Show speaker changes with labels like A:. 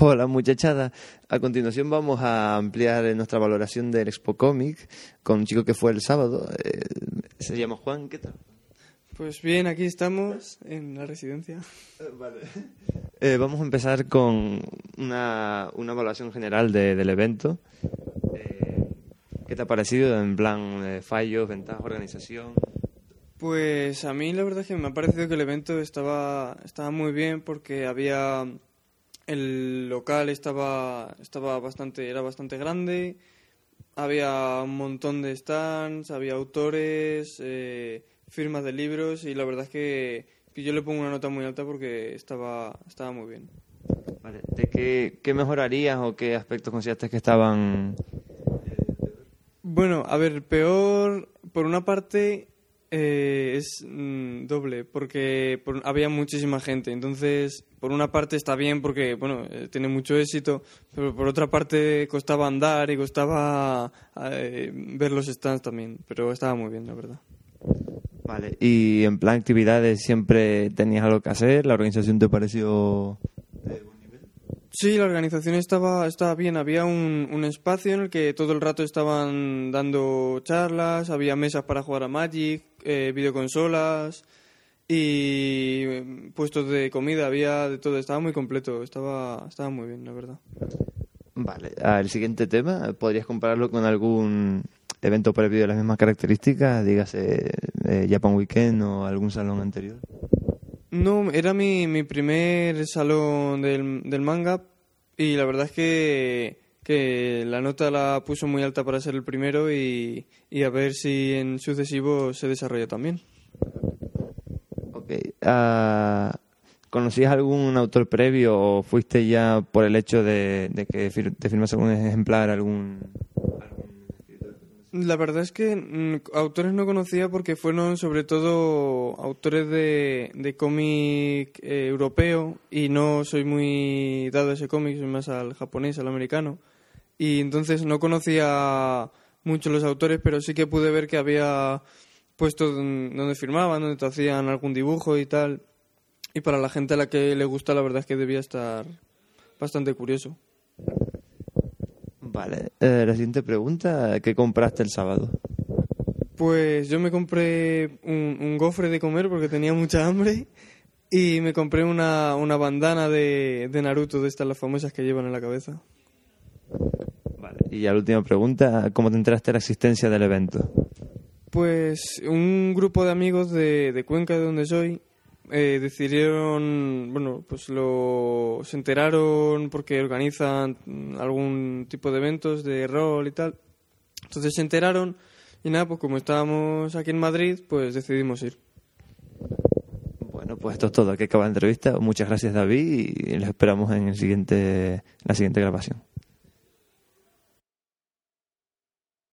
A: Hola muchachada. A continuación vamos a ampliar nuestra valoración del Expo Comic con un chico que fue el sábado. Eh, se llama Juan, ¿qué tal?
B: Pues bien, aquí estamos en la residencia.
A: Vale. Eh, vamos a empezar con una, una evaluación general de- del evento. Eh, ¿Qué te ha parecido en plan eh, fallos, ventajas, organización?
B: Pues a mí la verdad es que me ha parecido que el evento estaba, estaba muy bien porque había el local estaba estaba bastante era bastante grande, había un montón de stands, había autores, eh, firmas de libros y la verdad es que, que yo le pongo una nota muy alta porque estaba estaba muy bien.
A: Vale. ¿De qué, qué mejorarías o qué aspectos consideraste que estaban
B: Bueno, a ver, peor, por una parte eh, es mm, doble, porque por- había muchísima gente, entonces por una parte está bien porque, bueno, eh, tiene mucho éxito, pero por otra parte costaba andar y costaba eh, ver los stands también, pero estaba muy bien, la verdad.
A: Vale, y en plan actividades siempre tenías algo que hacer, la organización te pareció
B: Sí, la organización estaba, estaba bien. Había un, un espacio en el que todo el rato estaban dando charlas, había mesas para jugar a Magic, eh, videoconsolas y eh, puestos de comida, había de todo. Estaba muy completo, estaba, estaba muy bien, la verdad.
A: Vale, el siguiente tema, ¿podrías compararlo con algún evento previo de las mismas características, dígase eh, Japan Weekend o algún salón anterior?
B: No, era mi, mi primer salón del, del manga y la verdad es que, que la nota la puso muy alta para ser el primero y, y a ver si en sucesivos se desarrolla también.
A: Ok, ah, ¿conocías algún autor previo o fuiste ya por el hecho de, de que te firmas algún ejemplar, algún...
B: La verdad es que mm, autores no conocía porque fueron sobre todo autores de, de cómic eh, europeo y no soy muy dado a ese cómic, soy más al japonés, al americano. Y entonces no conocía mucho los autores, pero sí que pude ver que había puestos don- donde firmaban, donde te hacían algún dibujo y tal. Y para la gente a la que le gusta, la verdad es que debía estar bastante curioso.
A: Vale, eh, la siguiente pregunta, ¿qué compraste el sábado?
B: Pues yo me compré un, un gofre de comer porque tenía mucha hambre y me compré una, una bandana de, de Naruto, de estas las famosas que llevan en la cabeza.
A: Vale, y ya la última pregunta, ¿cómo te enteraste de la existencia del evento?
B: Pues un grupo de amigos de, de Cuenca, de donde soy, eh, decidieron, bueno, pues lo, se enteraron porque organizan algún tipo de eventos de rol y tal. Entonces se enteraron y nada, pues como estábamos aquí en Madrid, pues decidimos ir.
A: Bueno, pues esto es todo, aquí acaba la entrevista. Muchas gracias David y les esperamos en el siguiente, la siguiente grabación.